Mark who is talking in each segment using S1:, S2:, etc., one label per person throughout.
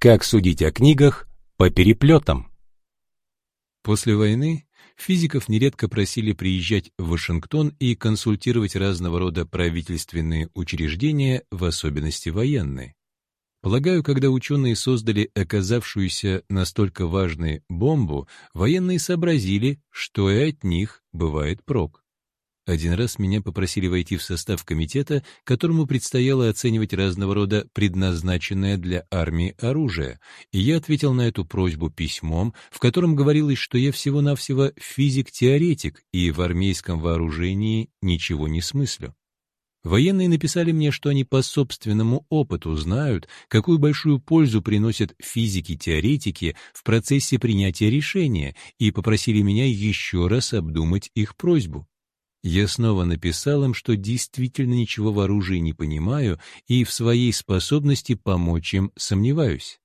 S1: Как судить о книгах по переплетам?
S2: После войны физиков нередко просили приезжать в Вашингтон и консультировать разного рода правительственные учреждения, в особенности военные. Полагаю, когда ученые создали оказавшуюся настолько важной бомбу, военные сообразили, что и от них бывает прок. Один раз меня попросили войти в состав комитета, которому предстояло оценивать разного рода предназначенное для армии оружие, и я ответил на эту просьбу письмом, в котором говорилось, что я всего-навсего физик-теоретик и в армейском вооружении ничего не смыслю. Военные написали мне, что они по собственному опыту знают, какую большую пользу приносят физики-теоретики в процессе принятия решения, и попросили меня еще раз обдумать их просьбу. Я снова написал им, что действительно ничего в оружии не понимаю и в своей способности помочь им сомневаюсь.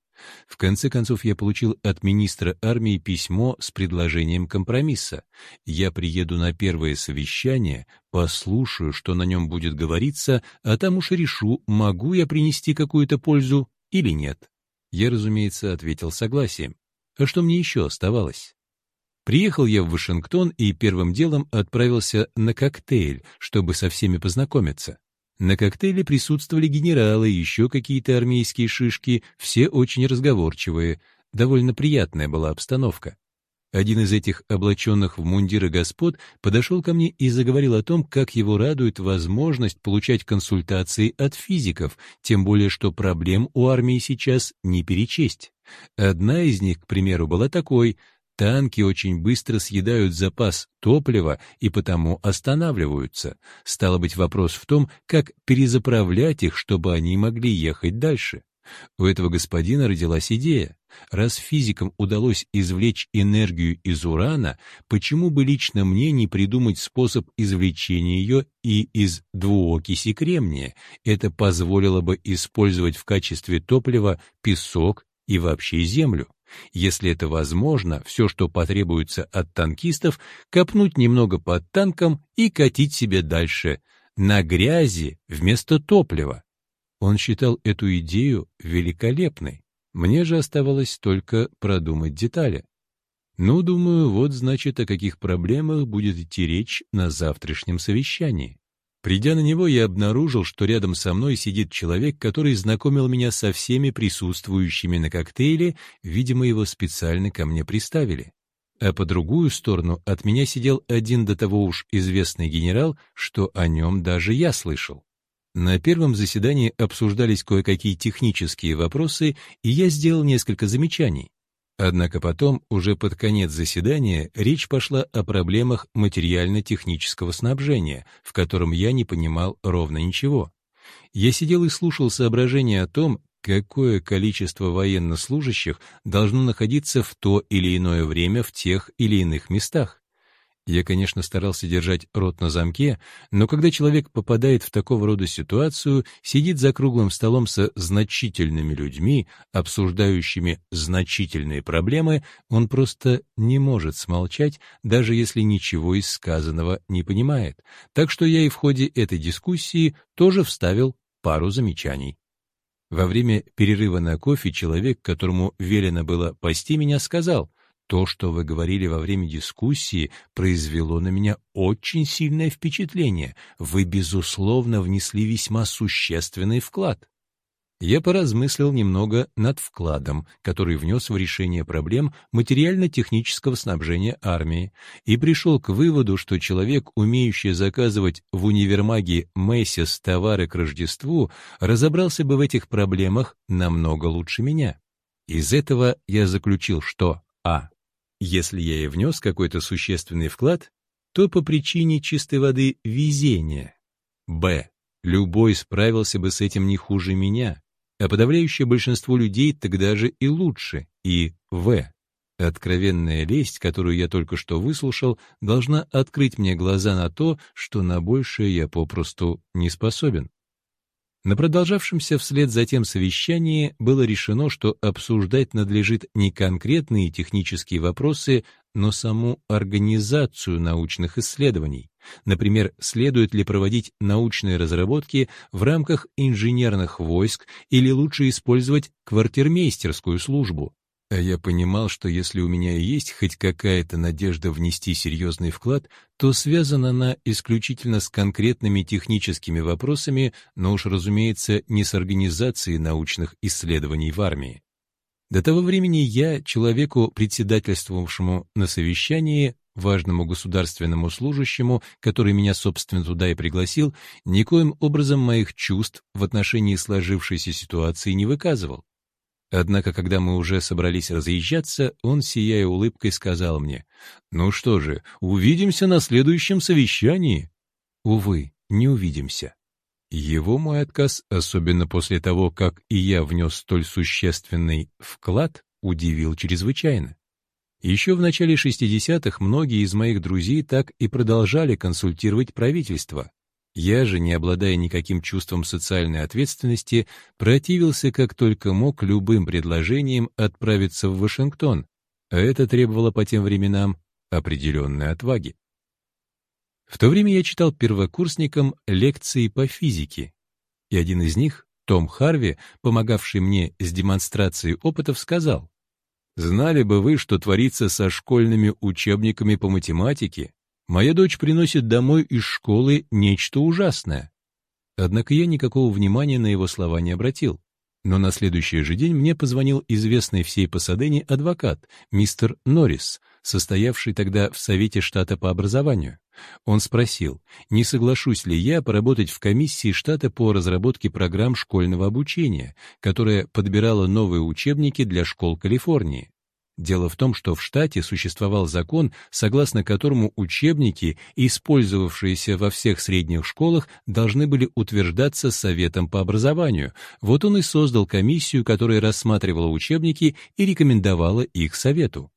S2: В конце концов, я получил от министра армии письмо с предложением компромисса. Я приеду на первое совещание, послушаю, что на нем будет говориться, а там уж решу, могу я принести какую-то пользу или нет. Я, разумеется, ответил согласием. А что мне еще оставалось? Приехал я в Вашингтон и первым делом отправился на коктейль, чтобы со всеми познакомиться. На коктейле присутствовали генералы, еще какие-то армейские шишки, все очень разговорчивые. Довольно приятная была обстановка. Один из этих облаченных в мундиры господ подошел ко мне и заговорил о том, как его радует возможность получать консультации от физиков, тем более что проблем у армии сейчас не перечесть. Одна из них, к примеру, была такой — Танки очень быстро съедают запас топлива и потому останавливаются. Стало быть, вопрос в том, как перезаправлять их, чтобы они могли ехать дальше. У этого господина родилась идея. Раз физикам удалось извлечь энергию из урана, почему бы лично мне не придумать способ извлечения ее и из двуокиси кремния? Это позволило бы использовать в качестве топлива песок и вообще землю. Если это возможно, все, что потребуется от танкистов, копнуть немного под танком и катить себе дальше, на грязи вместо топлива. Он считал эту идею великолепной. Мне же оставалось только продумать детали. Ну, думаю, вот значит, о каких проблемах будет идти речь на завтрашнем совещании. Придя на него, я обнаружил, что рядом со мной сидит человек, который знакомил меня со всеми присутствующими на коктейле, видимо, его специально ко мне приставили. А по другую сторону от меня сидел один до того уж известный генерал, что о нем даже я слышал. На первом заседании обсуждались кое-какие технические вопросы, и я сделал несколько замечаний. Однако потом, уже под конец заседания, речь пошла о проблемах материально-технического снабжения, в котором я не понимал ровно ничего. Я сидел и слушал соображения о том, какое количество военнослужащих должно находиться в то или иное время в тех или иных местах. Я, конечно, старался держать рот на замке, но когда человек попадает в такого рода ситуацию, сидит за круглым столом со значительными людьми, обсуждающими значительные проблемы, он просто не может смолчать, даже если ничего из сказанного не понимает. Так что я и в ходе этой дискуссии тоже вставил пару замечаний. Во время перерыва на кофе человек, которому велено было пасти меня, сказал — то, что вы говорили во время дискуссии, произвело на меня очень сильное впечатление. Вы, безусловно, внесли весьма существенный вклад. Я поразмыслил немного над вкладом, который внес в решение проблем материально-технического снабжения армии, и пришел к выводу, что человек, умеющий заказывать в универмаге Мэйсис товары к Рождеству, разобрался бы в этих проблемах намного лучше меня. Из этого я заключил, что а. Если я и внес какой-то существенный вклад, то по причине чистой воды везения. Б. Любой справился бы с этим не хуже меня, а подавляющее большинство людей тогда же и лучше. И В. Откровенная лесть, которую я только что выслушал, должна открыть мне глаза на то, что на большее я попросту не способен. На продолжавшемся вслед за тем совещании было решено, что обсуждать надлежит не конкретные технические вопросы, но саму организацию научных исследований. Например, следует ли проводить научные разработки в рамках инженерных войск или лучше использовать квартирмейстерскую службу. А я понимал, что если у меня есть хоть какая-то надежда внести серьезный вклад, то связана она исключительно с конкретными техническими вопросами, но уж, разумеется, не с организацией научных исследований в армии. До того времени я, человеку, председательствовавшему на совещании, важному государственному служащему, который меня, собственно, туда и пригласил, никоим образом моих чувств в отношении сложившейся ситуации не выказывал. Однако, когда мы уже собрались разъезжаться, он, сияя улыбкой, сказал мне, «Ну что же, увидимся на следующем совещании». Увы, не увидимся. Его мой отказ, особенно после того, как и я внес столь существенный вклад, удивил чрезвычайно. Еще в начале 60-х многие из моих друзей так и продолжали консультировать правительство. Я же, не обладая никаким чувством социальной ответственности, противился как только мог любым предложениям отправиться в Вашингтон, а это требовало по тем временам определенной отваги. В то время я читал первокурсникам лекции по физике, и один из них, Том Харви, помогавший мне с демонстрацией опытов, сказал, Знали бы вы, что творится со школьными учебниками по математике. Моя дочь приносит домой из школы нечто ужасное. Однако я никакого внимания на его слова не обратил. Но на следующий же день мне позвонил известный всей Пасадене адвокат, мистер Норрис, состоявший тогда в Совете штата по образованию. Он спросил, не соглашусь ли я поработать в комиссии штата по разработке программ школьного обучения, которая подбирала новые учебники для школ Калифорнии. Дело в том, что в штате существовал закон, согласно которому учебники, использовавшиеся во всех средних школах, должны были утверждаться Советом по образованию. Вот он и создал комиссию, которая рассматривала учебники и рекомендовала их Совету.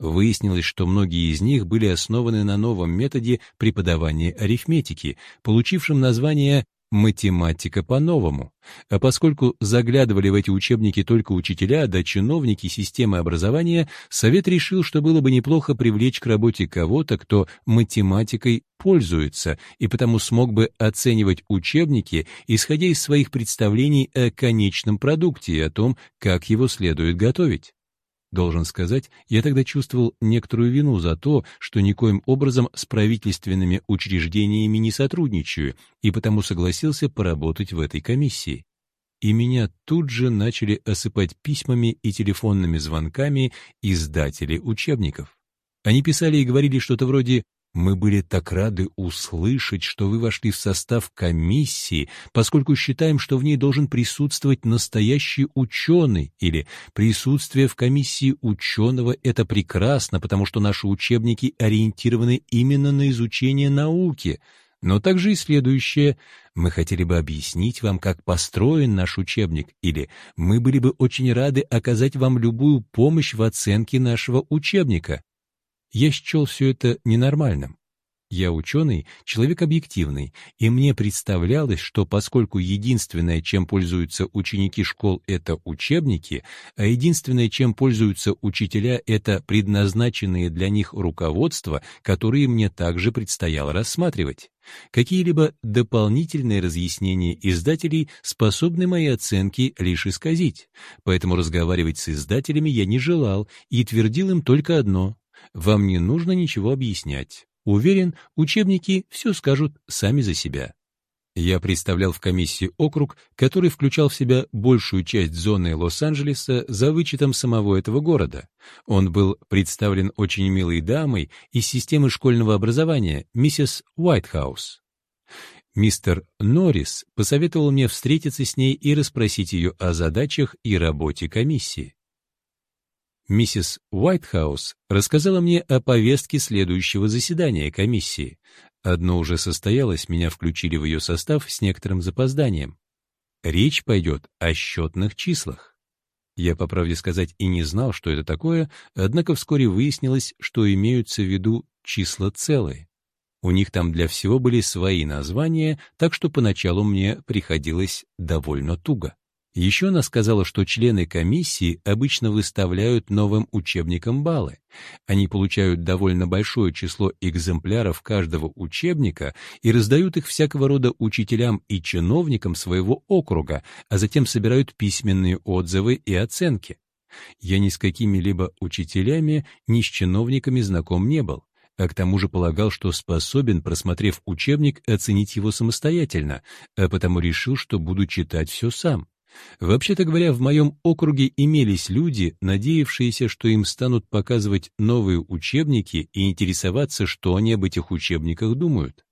S2: Выяснилось, что многие из них были основаны на новом методе преподавания арифметики, получившем название «математика по-новому». А поскольку заглядывали в эти учебники только учителя да чиновники системы образования, Совет решил, что было бы неплохо привлечь к работе кого-то, кто математикой пользуется, и потому смог бы оценивать учебники, исходя из своих представлений о конечном продукте и о том, как его следует готовить. Должен сказать, я тогда чувствовал некоторую вину за то, что никоим образом с правительственными учреждениями не сотрудничаю, и потому согласился поработать в этой комиссии. И меня тут же начали осыпать письмами и телефонными звонками издатели учебников. Они писали и говорили что-то вроде мы были так рады услышать, что вы вошли в состав комиссии, поскольку считаем, что в ней должен присутствовать настоящий ученый, или присутствие в комиссии ученого — это прекрасно, потому что наши учебники ориентированы именно на изучение науки. Но также и следующее. Мы хотели бы объяснить вам, как построен наш учебник, или мы были бы очень рады оказать вам любую помощь в оценке нашего учебника. Я счел все это ненормальным. Я ученый, человек объективный, и мне представлялось, что поскольку единственное, чем пользуются ученики школ, это учебники, а единственное, чем пользуются учителя, это предназначенные для них руководства, которые мне также предстояло рассматривать. Какие-либо дополнительные разъяснения издателей способны мои оценки лишь исказить, поэтому разговаривать с издателями я не желал и твердил им только одно вам не нужно ничего объяснять. Уверен, учебники все скажут сами за себя. Я представлял в комиссии округ, который включал в себя большую часть зоны Лос-Анджелеса за вычетом самого этого города. Он был представлен очень милой дамой из системы школьного образования, миссис Уайтхаус. Мистер Норрис посоветовал мне встретиться с ней и расспросить ее о задачах и работе комиссии. Миссис Уайтхаус рассказала мне о повестке следующего заседания комиссии. Одно уже состоялось, меня включили в ее состав с некоторым запозданием. Речь пойдет о счетных числах. Я, по правде сказать, и не знал, что это такое, однако вскоре выяснилось, что имеются в виду числа целые. У них там для всего были свои названия, так что поначалу мне приходилось довольно туго. Еще она сказала, что члены комиссии обычно выставляют новым учебникам баллы. Они получают довольно большое число экземпляров каждого учебника и раздают их всякого рода учителям и чиновникам своего округа, а затем собирают письменные отзывы и оценки. Я ни с какими-либо учителями, ни с чиновниками знаком не был а к тому же полагал, что способен, просмотрев учебник, оценить его самостоятельно, а потому решил, что буду читать все сам. Вообще-то говоря, в моем округе имелись люди, надеявшиеся, что им станут показывать новые учебники и интересоваться, что они об этих учебниках думают.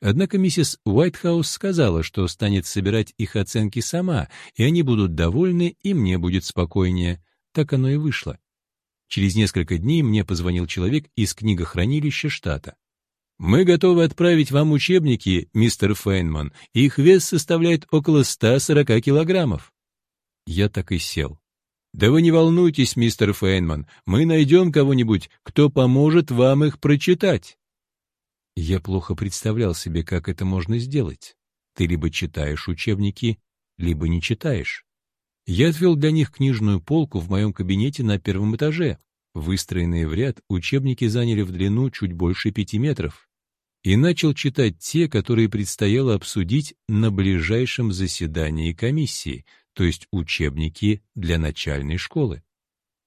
S2: Однако миссис Уайтхаус сказала, что станет собирать их оценки сама, и они будут довольны, и мне будет спокойнее. Так оно и вышло. Через несколько дней мне позвонил человек из книгохранилища штата. Мы готовы отправить вам учебники, мистер Фейнман. Их вес составляет около 140 килограммов. Я так и сел. Да вы не волнуйтесь, мистер Фейнман, мы найдем кого-нибудь, кто поможет вам их прочитать. Я плохо представлял себе, как это можно сделать. Ты либо читаешь учебники, либо не читаешь. Я отвел для них книжную полку в моем кабинете на первом этаже. Выстроенные в ряд, учебники заняли в длину чуть больше пяти метров и начал читать те, которые предстояло обсудить на ближайшем заседании комиссии, то есть учебники для начальной школы.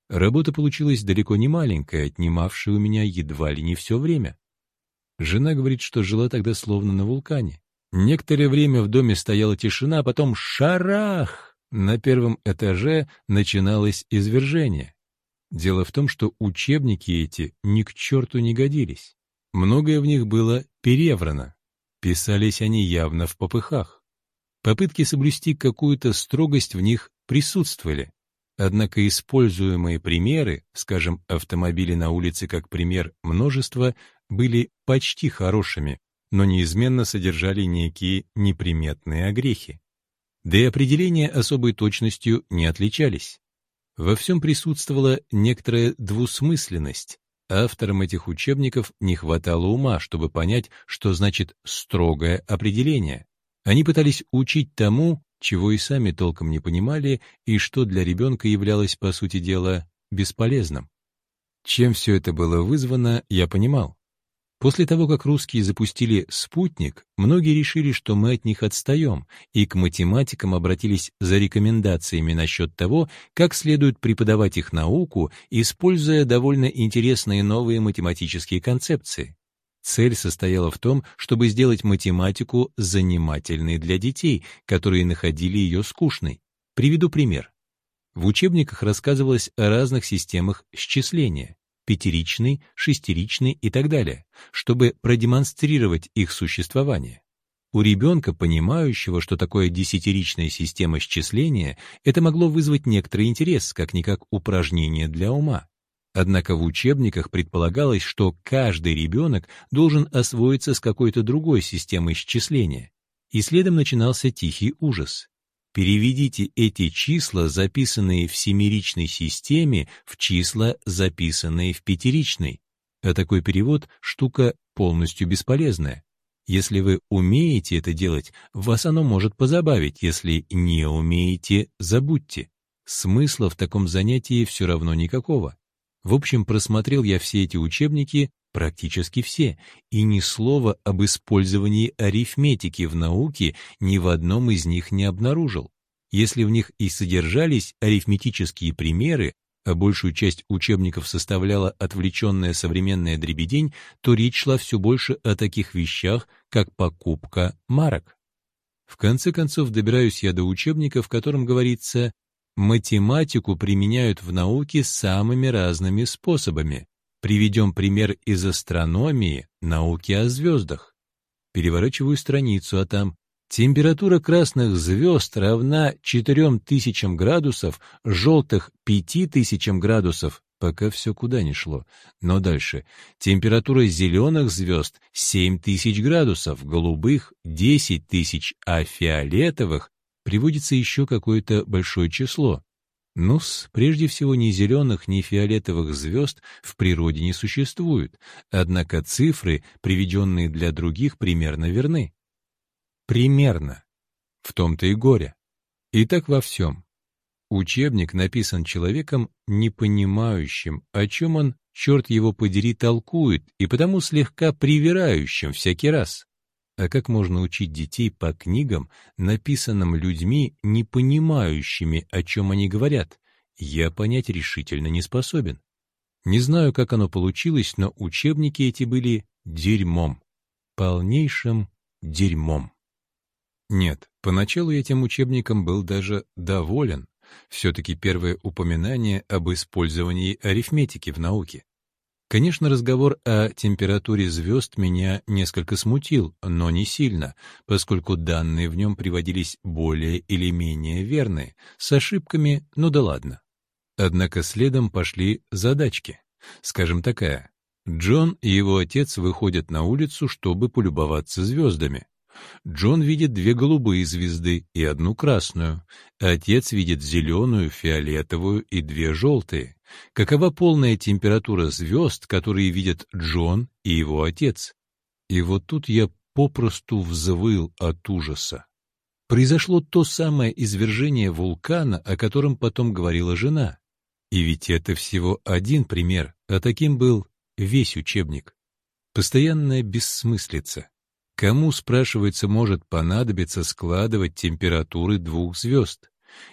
S2: Работа получилась далеко не маленькая, отнимавшая у меня едва ли не все время. Жена говорит, что жила тогда словно на вулкане. Некоторое время в доме стояла тишина, а потом шарах! На первом этаже начиналось извержение. Дело в том, что учебники эти ни к черту не годились. Многое в них было переврано. Писались они явно в попыхах. Попытки соблюсти какую-то строгость в них присутствовали. Однако используемые примеры, скажем, автомобили на улице как пример множества, были почти хорошими, но неизменно содержали некие неприметные огрехи. Да и определения особой точностью не отличались. Во всем присутствовала некоторая двусмысленность, Авторам этих учебников не хватало ума, чтобы понять, что значит «строгое определение». Они пытались учить тому, чего и сами толком не понимали, и что для ребенка являлось, по сути дела, бесполезным. Чем все это было вызвано, я понимал. После того, как русские запустили «Спутник», многие решили, что мы от них отстаем, и к математикам обратились за рекомендациями насчет того, как следует преподавать их науку, используя довольно интересные новые математические концепции. Цель состояла в том, чтобы сделать математику занимательной для детей, которые находили ее скучной. Приведу пример. В учебниках рассказывалось о разных системах счисления пятеричный, шестеричный и так далее, чтобы продемонстрировать их существование. У ребенка, понимающего, что такое десятиричная система счисления, это могло вызвать некоторый интерес, как-никак упражнение для ума. Однако в учебниках предполагалось, что каждый ребенок должен освоиться с какой-то другой системой счисления. И следом начинался тихий ужас. Переведите эти числа, записанные в семеричной системе, в числа, записанные в пятеричной. А такой перевод — штука полностью бесполезная. Если вы умеете это делать, вас оно может позабавить, если не умеете, забудьте. Смысла в таком занятии все равно никакого. В общем, просмотрел я все эти учебники, практически все, и ни слова об использовании арифметики в науке ни в одном из них не обнаружил. Если в них и содержались арифметические примеры, а большую часть учебников составляла отвлеченная современная дребедень, то речь шла все больше о таких вещах, как покупка марок. В конце концов, добираюсь я до учебника, в котором говорится «математику применяют в науке самыми разными способами». Приведем пример из астрономии, науки о звездах. Переворачиваю страницу, а там Температура красных звезд равна 4000 градусов, желтых 5000 градусов, пока все куда ни шло. Но дальше. Температура зеленых звезд 7000 градусов, голубых 10 тысяч, а фиолетовых приводится еще какое-то большое число. Ну-с, прежде всего, ни зеленых, ни фиолетовых звезд в природе не существует, однако цифры, приведенные для других, примерно верны. Примерно. В том-то и горе. И так во всем. Учебник написан человеком, не понимающим, о чем он, черт его подери, толкует, и потому слегка привирающим всякий раз. А как можно учить детей по книгам, написанным людьми, не понимающими, о чем они говорят, я понять решительно не способен. Не знаю, как оно получилось, но учебники эти были дерьмом. Полнейшим дерьмом. Нет, поначалу я этим учебником был даже доволен. Все-таки первое упоминание об использовании арифметики в науке. Конечно, разговор о температуре звезд меня несколько смутил, но не сильно, поскольку данные в нем приводились более или менее верные, с ошибками, ну да ладно. Однако следом пошли задачки. Скажем такая. Джон и его отец выходят на улицу, чтобы полюбоваться звездами. Джон видит две голубые звезды и одну красную. Отец видит зеленую, фиолетовую и две желтые. Какова полная температура звезд, которые видят Джон и его отец? И вот тут я попросту взвыл от ужаса. Произошло то самое извержение вулкана, о котором потом говорила жена. И ведь это всего один пример, а таким был весь учебник. Постоянная бессмыслица. Кому, спрашивается, может понадобиться складывать температуры двух звезд?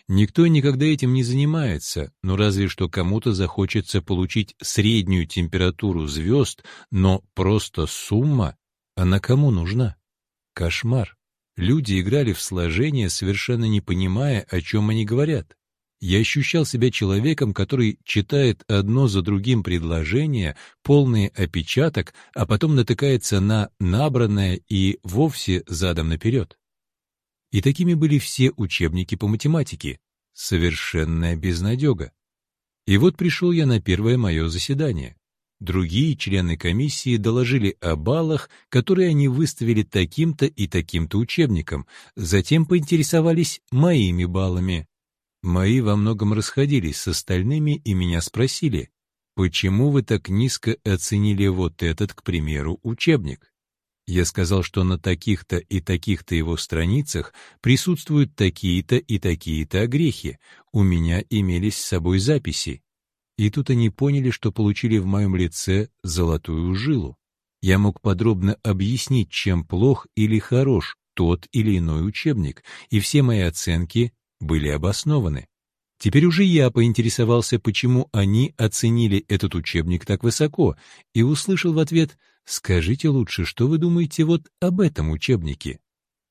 S2: Никто никогда этим не занимается, но разве что кому-то захочется получить среднюю температуру звезд, но просто сумма, она кому нужна? Кошмар. Люди играли в сложение, совершенно не понимая, о чем они говорят. Я ощущал себя человеком, который читает одно за другим предложения, полные опечаток, а потом натыкается на набранное и вовсе задом наперед. И такими были все учебники по математике. Совершенная безнадега. И вот пришел я на первое мое заседание. Другие члены комиссии доложили о баллах, которые они выставили таким-то и таким-то учебником, затем поинтересовались моими баллами. Мои во многом расходились с остальными и меня спросили, почему вы так низко оценили вот этот, к примеру, учебник? Я сказал, что на таких-то и таких-то его страницах присутствуют такие-то и такие-то огрехи, у меня имелись с собой записи. И тут они поняли, что получили в моем лице золотую жилу. Я мог подробно объяснить, чем плох или хорош тот или иной учебник, и все мои оценки были обоснованы. Теперь уже я поинтересовался, почему они оценили этот учебник так высоко, и услышал в ответ «Скажите лучше, что вы думаете вот об этом учебнике?»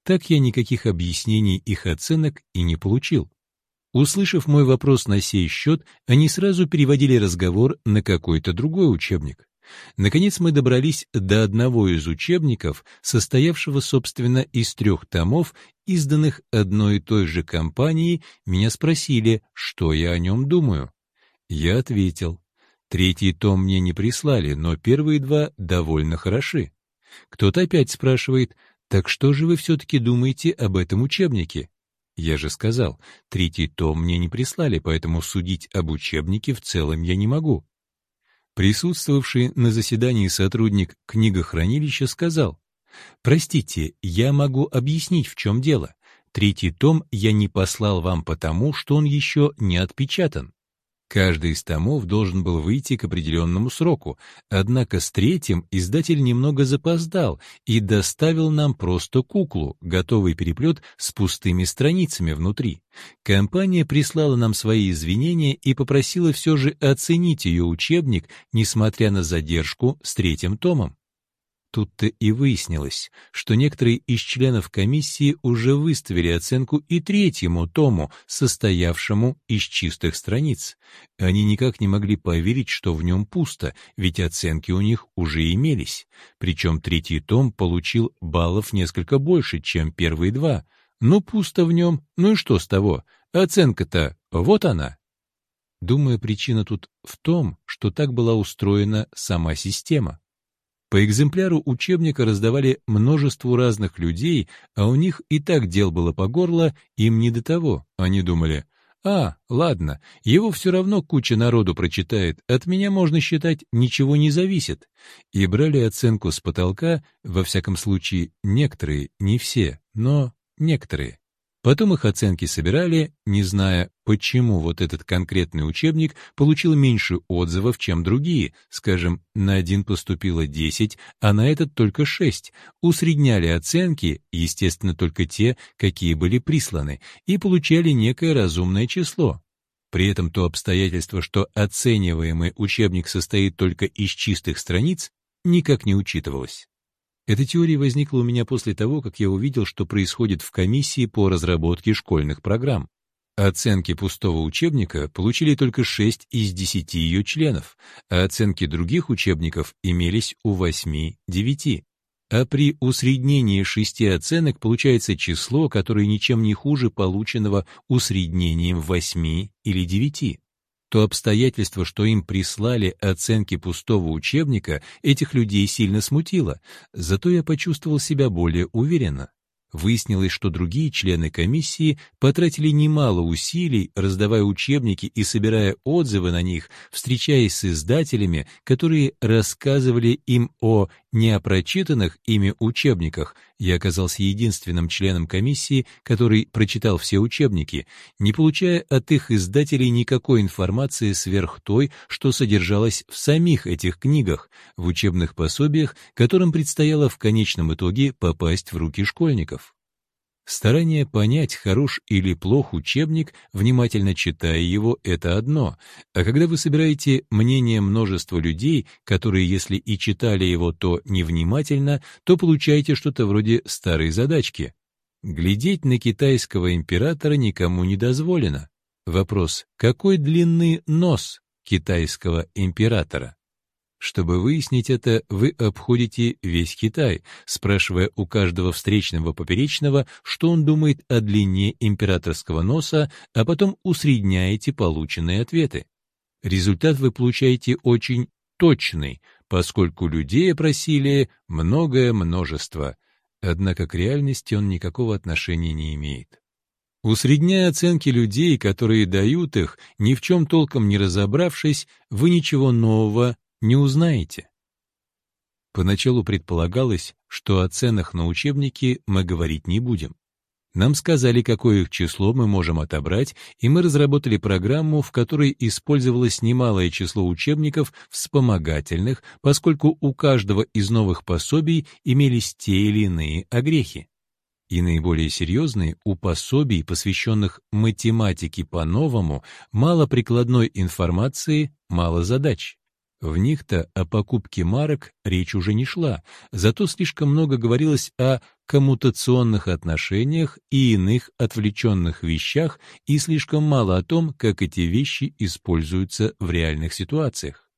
S2: Так я никаких объяснений их оценок и не получил. Услышав мой вопрос на сей счет, они сразу переводили разговор на какой-то другой учебник. Наконец мы добрались до одного из учебников, состоявшего, собственно, из трех томов, изданных одной и той же компанией, меня спросили, что я о нем думаю. Я ответил, третий том мне не прислали, но первые два довольно хороши. Кто-то опять спрашивает, так что же вы все-таки думаете об этом учебнике? Я же сказал, третий том мне не прислали, поэтому судить об учебнике в целом я не могу. Присутствовавший на заседании сотрудник книгохранилища сказал, «Простите, я могу объяснить, в чем дело. Третий том я не послал вам потому, что он еще не отпечатан. Каждый из томов должен был выйти к определенному сроку, однако с третьим издатель немного запоздал и доставил нам просто куклу, готовый переплет с пустыми страницами внутри. Компания прислала нам свои извинения и попросила все же оценить ее учебник, несмотря на задержку с третьим томом. Тут-то и выяснилось, что некоторые из членов комиссии уже выставили оценку и третьему тому, состоявшему из чистых страниц. Они никак не могли поверить, что в нем пусто, ведь оценки у них уже имелись. Причем третий том получил баллов несколько больше, чем первые два. Ну, пусто в нем, ну и что с того? Оценка-то вот она. Думаю, причина тут в том, что так была устроена сама система. По экземпляру учебника раздавали множеству разных людей, а у них и так дел было по горло, им не до того. Они думали, а, ладно, его все равно куча народу прочитает, от меня, можно считать, ничего не зависит. И брали оценку с потолка, во всяком случае, некоторые, не все, но некоторые. Потом их оценки собирали, не зная, почему вот этот конкретный учебник получил меньше отзывов, чем другие. Скажем, на один поступило 10, а на этот только 6. Усредняли оценки, естественно, только те, какие были присланы, и получали некое разумное число. При этом то обстоятельство, что оцениваемый учебник состоит только из чистых страниц, никак не учитывалось. Эта теория возникла у меня после того, как я увидел, что происходит в комиссии по разработке школьных программ. Оценки пустого учебника получили только 6 из 10 ее членов, а оценки других учебников имелись у 8-9. А при усреднении шести оценок получается число, которое ничем не хуже полученного усреднением 8 или 9. То обстоятельство, что им прислали оценки пустого учебника, этих людей сильно смутило, зато я почувствовал себя более уверенно. Выяснилось, что другие члены комиссии потратили немало усилий, раздавая учебники и собирая отзывы на них, встречаясь с издателями, которые рассказывали им о неопрочитанных ими учебниках. Я оказался единственным членом комиссии, который прочитал все учебники, не получая от их издателей никакой информации сверх той, что содержалось в самих этих книгах, в учебных пособиях, которым предстояло в конечном итоге попасть в руки школьников. Старание понять, хорош или плох учебник, внимательно читая его, это одно, а когда вы собираете мнение множества людей, которые, если и читали его, то невнимательно, то получаете что-то вроде старой задачки. Глядеть на китайского императора никому не дозволено. Вопрос, какой длины нос китайского императора? Чтобы выяснить это, вы обходите весь Китай, спрашивая у каждого встречного поперечного, что он думает о длине императорского носа, а потом усредняете полученные ответы. Результат вы получаете очень точный, поскольку людей опросили многое множество, однако к реальности он никакого отношения не имеет. Усредняя оценки людей, которые дают их, ни в чем толком не разобравшись, вы ничего нового не узнаете. Поначалу предполагалось, что о ценах на учебники мы говорить не будем. Нам сказали, какое их число мы можем отобрать, и мы разработали программу, в которой использовалось немалое число учебников вспомогательных, поскольку у каждого из новых пособий имелись те или иные огрехи. И наиболее серьезные у пособий, посвященных математике по-новому, мало прикладной информации, мало задач. В них-то о покупке марок речь уже не шла, зато слишком много говорилось о коммутационных отношениях и иных отвлеченных вещах и слишком мало о том, как эти вещи используются в реальных ситуациях.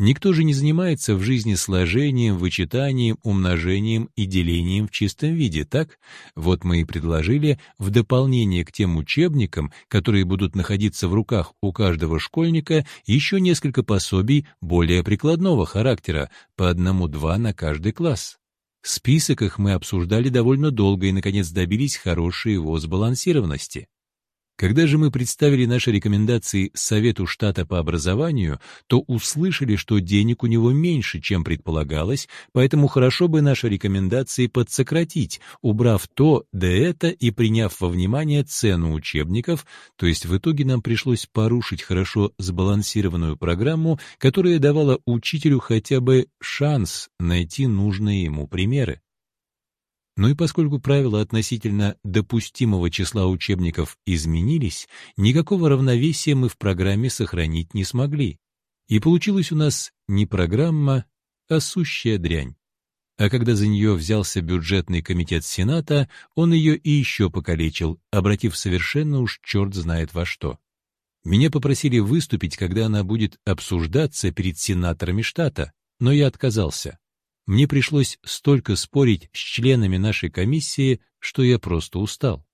S2: Никто же не занимается в жизни сложением, вычитанием, умножением и делением в чистом виде, так? Вот мы и предложили в дополнение к тем учебникам, которые будут находиться в руках у каждого школьника, еще несколько пособий более прикладного характера, по одному-два на каждый класс. Список их мы обсуждали довольно долго и, наконец, добились хорошей его сбалансированности. Когда же мы представили наши рекомендации Совету штата по образованию, то услышали, что денег у него меньше, чем предполагалось, поэтому хорошо бы наши рекомендации подсократить, убрав то да это и приняв во внимание цену учебников, то есть в итоге нам пришлось порушить хорошо сбалансированную программу, которая давала учителю хотя бы шанс найти нужные ему примеры. Но и поскольку правила относительно допустимого числа учебников изменились, никакого равновесия мы в программе сохранить не смогли. И получилась у нас не программа, а сущая дрянь. А когда за нее взялся бюджетный комитет Сената, он ее и еще покалечил, обратив совершенно уж черт знает во что. Меня попросили выступить, когда она будет обсуждаться перед сенаторами штата, но я отказался. Мне пришлось столько спорить с членами нашей комиссии, что я просто устал.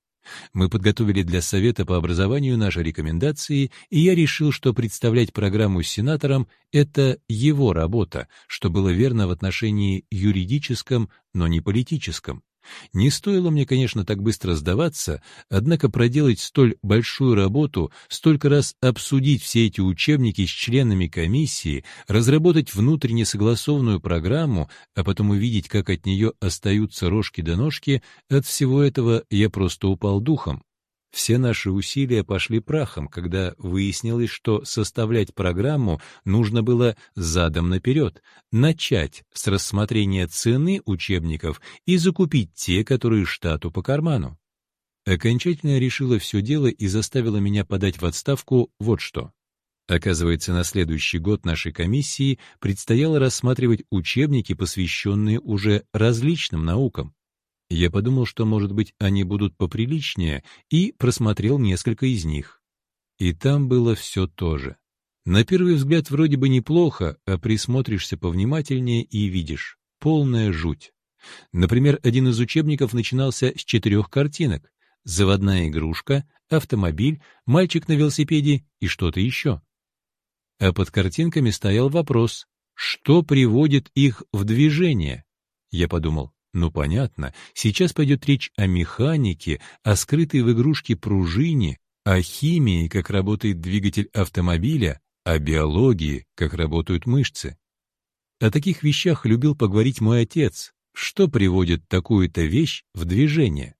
S2: Мы подготовили для Совета по образованию наши рекомендации, и я решил, что представлять программу сенаторам — это его работа, что было верно в отношении юридическом, но не политическом. Не стоило мне, конечно, так быстро сдаваться, однако проделать столь большую работу, столько раз обсудить все эти учебники с членами комиссии, разработать внутренне согласованную программу, а потом увидеть, как от нее остаются рожки до ножки, от всего этого я просто упал духом. Все наши усилия пошли прахом, когда выяснилось, что составлять программу нужно было задом наперед, начать с рассмотрения цены учебников и закупить те, которые штату по карману. Окончательно решила все дело и заставила меня подать в отставку вот что. Оказывается, на следующий год нашей комиссии предстояло рассматривать учебники, посвященные уже различным наукам. Я подумал, что, может быть, они будут поприличнее, и просмотрел несколько из них. И там было все то же. На первый взгляд вроде бы неплохо, а присмотришься повнимательнее и видишь. Полная жуть. Например, один из учебников начинался с четырех картинок. Заводная игрушка, автомобиль, мальчик на велосипеде и что-то еще. А под картинками стоял вопрос, что приводит их в движение? Я подумал, ну, понятно, сейчас пойдет речь о механике, о скрытой в игрушке пружине, о химии, как работает двигатель автомобиля, о биологии, как работают мышцы. О таких вещах любил поговорить мой отец. Что приводит такую-то вещь в движение?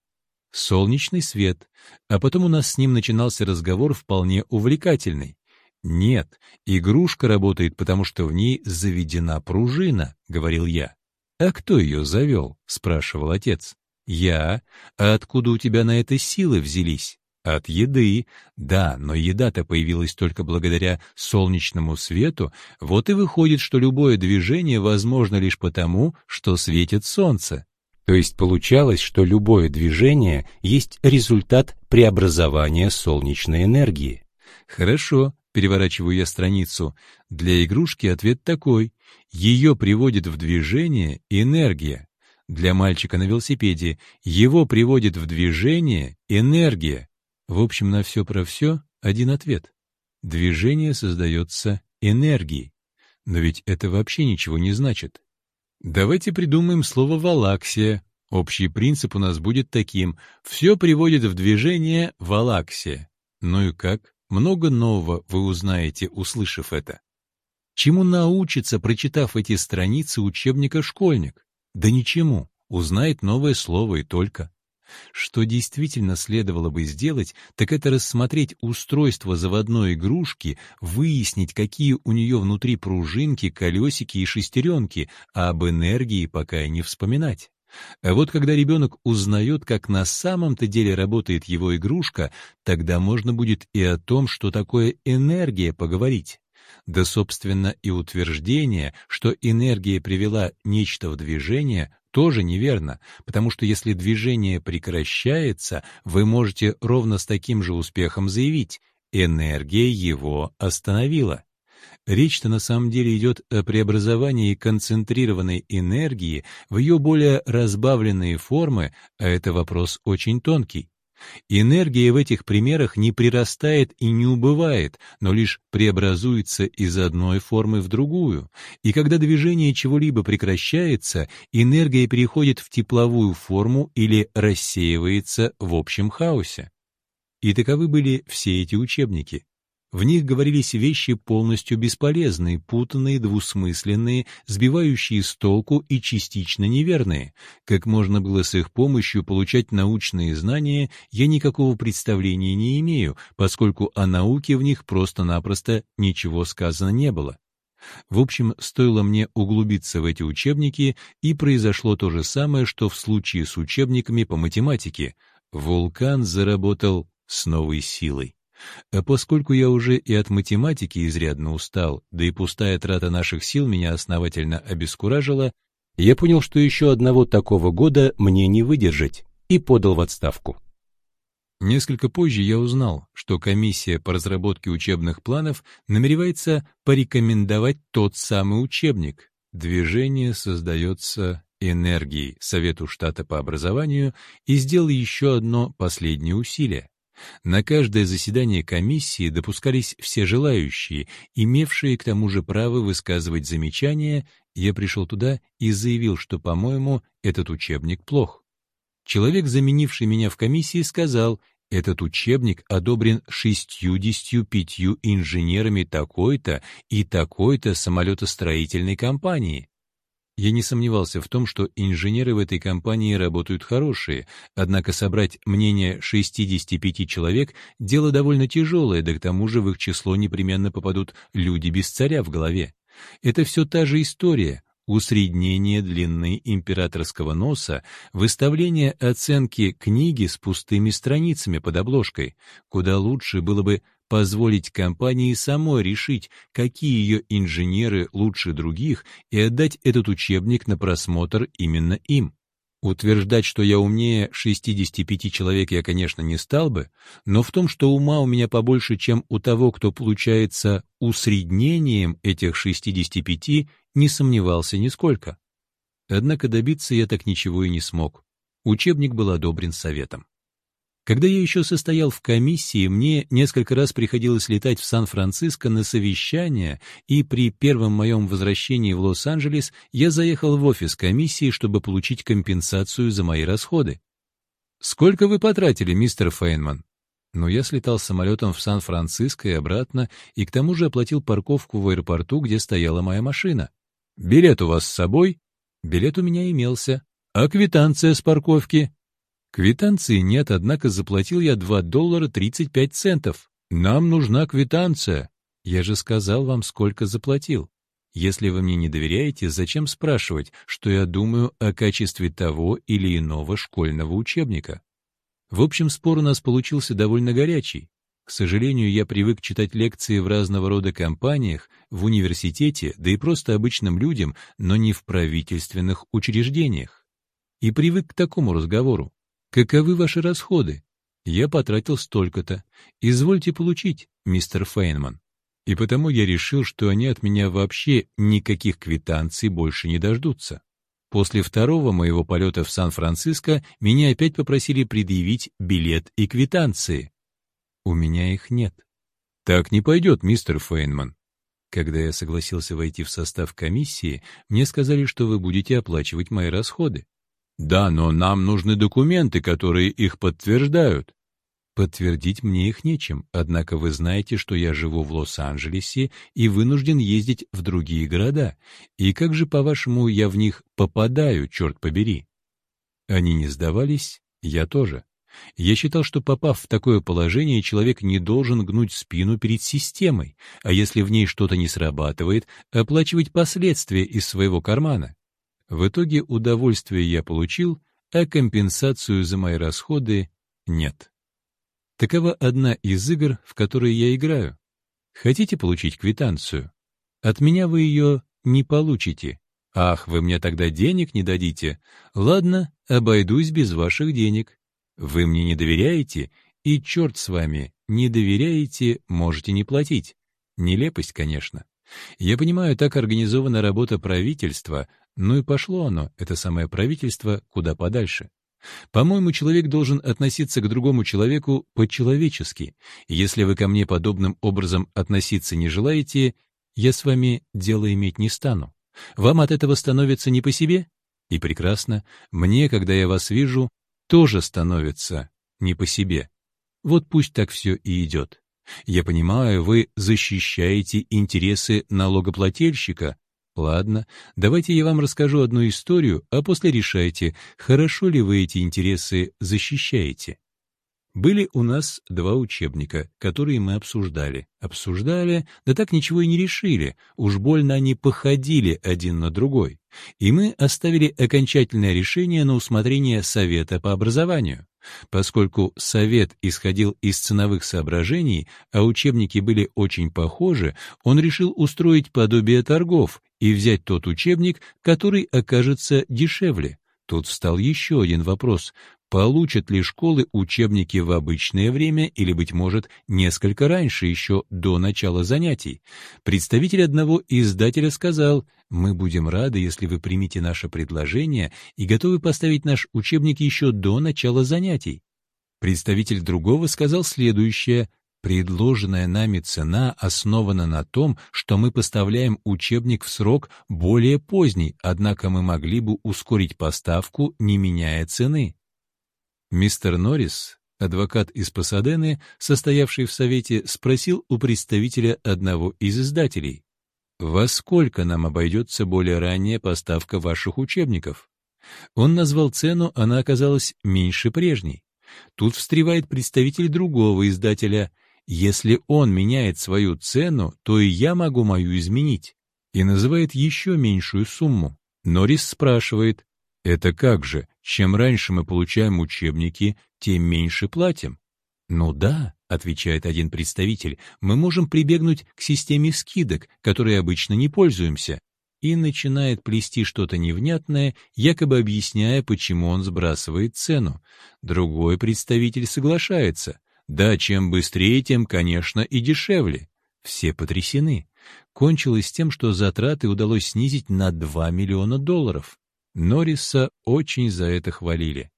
S2: Солнечный свет, а потом у нас с ним начинался разговор вполне увлекательный. «Нет, игрушка работает, потому что в ней заведена пружина», — говорил я. «А кто ее завел?» — спрашивал отец. «Я. А откуда у тебя на это силы взялись?» «От еды. Да, но еда-то появилась только благодаря солнечному свету, вот и выходит, что любое движение возможно лишь потому, что светит солнце».
S1: То есть получалось, что любое движение есть результат преобразования солнечной энергии.
S2: Хорошо, Переворачиваю я страницу. Для игрушки ответ такой. Ее приводит в движение энергия. Для мальчика на велосипеде его приводит в движение энергия. В общем, на все про все один ответ. Движение создается энергией. Но ведь это вообще ничего не значит. Давайте придумаем слово «валаксия». Общий принцип у нас будет таким. Все приводит в движение валаксия. Ну и как? Много нового вы узнаете, услышав это. Чему научится, прочитав эти страницы учебника школьник? Да ничему, узнает новое слово и только. Что действительно следовало бы сделать, так это рассмотреть устройство заводной игрушки, выяснить, какие у нее внутри пружинки, колесики и шестеренки, а об энергии пока и не вспоминать. А вот когда ребенок узнает, как на самом-то деле работает его игрушка, тогда можно будет и о том, что такое энергия, поговорить. Да, собственно, и утверждение, что энергия привела нечто в движение, тоже неверно, потому что если движение прекращается, вы можете ровно с таким же успехом заявить «энергия его остановила». Речь-то на самом деле идет о преобразовании концентрированной энергии в ее более разбавленные формы, а это вопрос очень тонкий. Энергия в этих примерах не прирастает и не убывает, но лишь преобразуется из одной формы в другую. И когда движение чего-либо прекращается, энергия переходит в тепловую форму или рассеивается в общем хаосе. И таковы были все эти учебники. В них говорились вещи полностью бесполезные, путанные, двусмысленные, сбивающие с толку и частично неверные. Как можно было с их помощью получать научные знания, я никакого представления не имею, поскольку о науке в них просто-напросто ничего сказано не было. В общем, стоило мне углубиться в эти учебники, и произошло то же самое, что в случае с учебниками по математике. Вулкан заработал с новой силой. А поскольку я уже и от математики изрядно устал, да и пустая трата наших сил меня основательно обескуражила, я понял, что еще одного такого года мне не выдержать, и подал в отставку. Несколько позже я узнал, что комиссия по разработке учебных планов намеревается порекомендовать тот самый учебник «Движение создается энергией» Совету штата по образованию и сделал еще одно последнее усилие. На каждое заседание комиссии допускались все желающие, имевшие к тому же право высказывать замечания, я пришел туда и заявил, что, по-моему, этот учебник плох. Человек, заменивший меня в комиссии, сказал, этот учебник одобрен 65 инженерами такой-то и такой-то самолетостроительной компании. Я не сомневался в том, что инженеры в этой компании работают хорошие, однако собрать мнение 65 человек – дело довольно тяжелое, да к тому же в их число непременно попадут люди без царя в голове. Это все та же история, усреднение длины императорского носа, выставление оценки книги с пустыми страницами под обложкой. Куда лучше было бы позволить компании самой решить, какие ее инженеры лучше других, и отдать этот учебник на просмотр именно им. Утверждать, что я умнее 65 человек я, конечно, не стал бы, но в том, что ума у меня побольше, чем у того, кто получается усреднением этих 65, не сомневался нисколько. Однако добиться я так ничего и не смог. Учебник был одобрен советом. Когда я еще состоял в комиссии, мне несколько раз приходилось летать в Сан-Франциско на совещания, и при первом моем возвращении в Лос-Анджелес я заехал в офис комиссии, чтобы получить компенсацию за мои расходы. «Сколько вы потратили, мистер Фейнман?» Но я слетал самолетом в Сан-Франциско и обратно, и к тому же оплатил парковку в аэропорту, где стояла моя машина. «Билет у вас с собой?» «Билет у меня имелся. А квитанция с парковки?» Квитанции нет, однако заплатил я 2 доллара 35 центов. Нам нужна квитанция. Я же сказал вам, сколько заплатил. Если вы мне не доверяете, зачем спрашивать, что я думаю о качестве того или иного школьного учебника? В общем, спор у нас получился довольно горячий. К сожалению, я привык читать лекции в разного рода компаниях, в университете, да и просто обычным людям, но не в правительственных учреждениях. И привык к такому разговору. Каковы ваши расходы? Я потратил столько-то. Извольте получить, мистер Фейнман. И потому я решил, что они от меня вообще никаких квитанций больше не дождутся. После второго моего полета в Сан-Франциско меня опять попросили предъявить билет и квитанции. У меня их нет. Так не пойдет, мистер Фейнман. Когда я согласился войти в состав комиссии, мне сказали, что вы будете оплачивать мои расходы. Да, но нам нужны документы, которые их подтверждают. Подтвердить мне их нечем, однако вы знаете, что я живу в Лос-Анджелесе и вынужден ездить в другие города. И как же, по-вашему, я в них попадаю, черт побери? Они не сдавались, я тоже. Я считал, что попав в такое положение, человек не должен гнуть спину перед системой, а если в ней что-то не срабатывает, оплачивать последствия из своего кармана. В итоге удовольствие я получил, а компенсацию за мои расходы нет. Такова одна из игр, в которые я играю. Хотите получить квитанцию? От меня вы ее не получите. Ах, вы мне тогда денег не дадите. Ладно, обойдусь без ваших денег. Вы мне не доверяете, и черт с вами, не доверяете, можете не платить. Нелепость, конечно. Я понимаю, так организована работа правительства, ну и пошло оно, это самое правительство, куда подальше. По-моему, человек должен относиться к другому человеку по-человечески. Если вы ко мне подобным образом относиться не желаете, я с вами дело иметь не стану. Вам от этого становится не по себе? И прекрасно. Мне, когда я вас вижу, тоже становится не по себе. Вот пусть так все и идет. Я понимаю, вы защищаете интересы налогоплательщика, Ладно, давайте я вам расскажу одну историю, а после решайте, хорошо ли вы эти интересы защищаете. Были у нас два учебника, которые мы обсуждали. Обсуждали, да так ничего и не решили, уж больно они походили один на другой. И мы оставили окончательное решение на усмотрение Совета по образованию. Поскольку Совет исходил из ценовых соображений, а учебники были очень похожи, он решил устроить подобие торгов и взять тот учебник, который окажется дешевле. Тут встал еще один вопрос. Получат ли школы учебники в обычное время или, быть может, несколько раньше, еще до начала занятий? Представитель одного издателя сказал, «Мы будем рады, если вы примете наше предложение и готовы поставить наш учебник еще до начала занятий». Представитель другого сказал следующее, Предложенная нами цена основана на том, что мы поставляем учебник в срок более поздний, однако мы могли бы ускорить поставку, не меняя цены. Мистер Норрис, адвокат из Пасадены, состоявший в совете, спросил у представителя одного из издателей, «Во сколько нам обойдется более ранняя поставка ваших учебников?» Он назвал цену, она оказалась меньше прежней. Тут встревает представитель другого издателя. Если он меняет свою цену, то и я могу мою изменить. И называет еще меньшую сумму. Норрис спрашивает, это как же, чем раньше мы получаем учебники, тем меньше платим? Ну да, отвечает один представитель, мы можем прибегнуть к системе скидок, которой обычно не пользуемся и начинает плести что-то невнятное, якобы объясняя, почему он сбрасывает цену. Другой представитель соглашается. Да, чем быстрее, тем, конечно, и дешевле. Все потрясены. Кончилось тем, что затраты удалось снизить на 2 миллиона долларов. Норриса очень за это хвалили.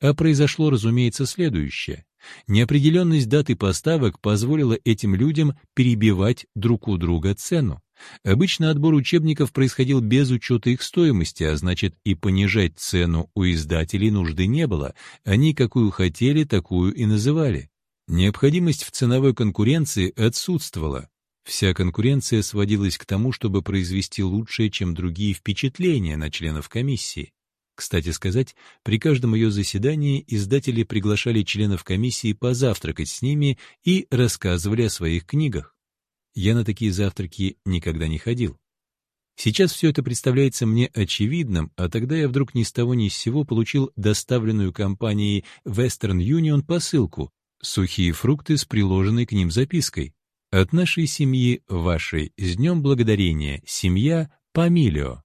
S2: А произошло, разумеется, следующее. Неопределенность даты поставок позволила этим людям перебивать друг у друга цену. Обычно отбор учебников происходил без учета их стоимости, а значит и понижать цену у издателей нужды не было, они какую хотели, такую и называли. Необходимость в ценовой конкуренции отсутствовала. Вся конкуренция сводилась к тому, чтобы произвести лучшее, чем другие впечатления на членов комиссии. Кстати сказать, при каждом ее заседании издатели приглашали членов комиссии позавтракать с ними и рассказывали о своих книгах. Я на такие завтраки никогда не ходил. Сейчас все это представляется мне очевидным, а тогда я вдруг ни с того ни с сего получил доставленную компанией Western Union посылку «Сухие фрукты с приложенной к ним запиской». От нашей семьи вашей с Днем Благодарения, семья Памилио.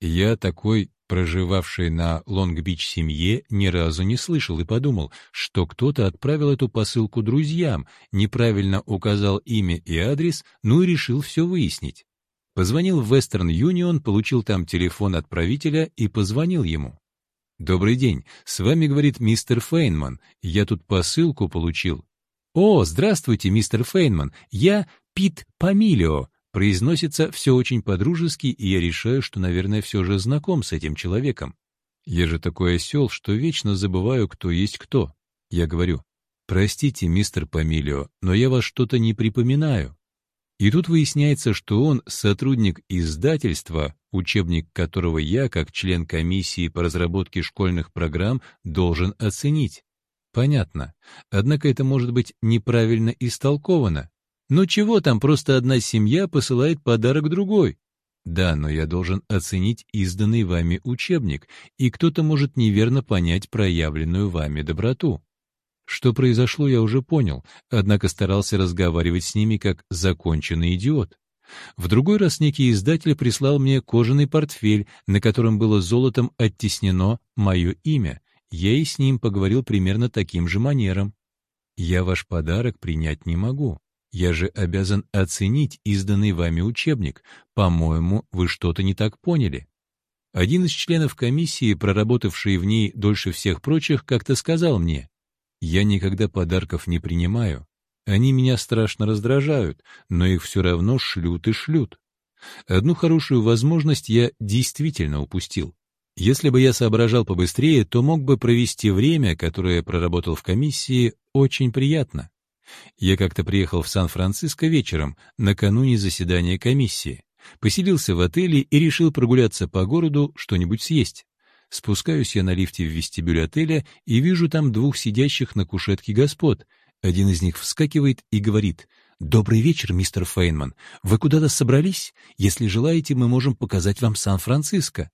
S2: Я такой проживавшей на Лонг-Бич семье, ни разу не слышал и подумал, что кто-то отправил эту посылку друзьям, неправильно указал имя и адрес, ну и решил все выяснить. Позвонил в Western Union, получил там телефон отправителя и позвонил ему. «Добрый день, с вами говорит мистер Фейнман, я тут посылку получил». «О, здравствуйте, мистер Фейнман, я Пит Памилио, Произносится все очень по-дружески, и я решаю, что, наверное, все же знаком с этим человеком. Я же такой осел, что вечно забываю, кто есть кто. Я говорю, простите, мистер Памилио, но я вас что-то не припоминаю. И тут выясняется, что он сотрудник издательства, учебник которого я, как член комиссии по разработке школьных программ, должен оценить. Понятно. Однако это может быть неправильно истолковано. Ну чего там, просто одна семья посылает подарок другой. Да, но я должен оценить изданный вами учебник, и кто-то может неверно понять проявленную вами доброту. Что произошло, я уже понял, однако старался разговаривать с ними как законченный идиот. В другой раз некий издатель прислал мне кожаный портфель, на котором было золотом оттеснено мое имя. Я и с ним поговорил примерно таким же манером. Я ваш подарок принять не могу. Я же обязан оценить изданный вами учебник. По-моему, вы что-то не так поняли. Один из членов комиссии, проработавший в ней дольше всех прочих, как-то сказал мне, «Я никогда подарков не принимаю. Они меня страшно раздражают, но их все равно шлют и шлют. Одну хорошую возможность я действительно упустил. Если бы я соображал побыстрее, то мог бы провести время, которое проработал в комиссии, очень приятно. Я как-то приехал в Сан-Франциско вечером, накануне заседания комиссии. Поселился в отеле и решил прогуляться по городу, что-нибудь съесть. Спускаюсь я на лифте в вестибюль отеля и вижу там двух сидящих на кушетке господ. Один из них вскакивает и говорит, «Добрый вечер, мистер Фейнман. Вы куда-то собрались? Если желаете, мы можем показать вам Сан-Франциско».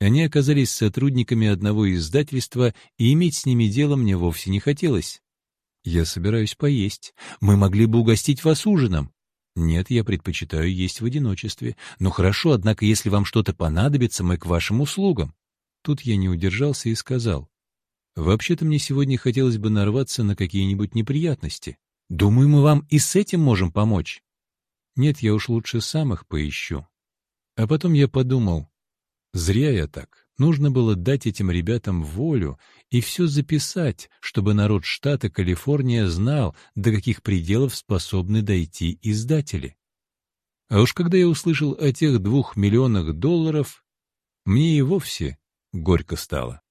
S2: Они оказались сотрудниками одного издательства, и иметь с ними дело мне вовсе не хотелось. «Я собираюсь поесть. Мы могли бы угостить вас ужином». «Нет, я предпочитаю есть в одиночестве. Но хорошо, однако, если вам что-то понадобится, мы к вашим услугам». Тут я не удержался и сказал. «Вообще-то мне сегодня хотелось бы нарваться на какие-нибудь неприятности. Думаю, мы вам и с этим можем помочь». «Нет, я уж лучше сам их поищу». А потом я подумал, зря я так. Нужно было дать этим ребятам волю и все записать, чтобы народ штата Калифорния знал, до каких пределов способны дойти издатели. А уж когда я услышал о тех двух миллионах долларов, мне и вовсе горько стало.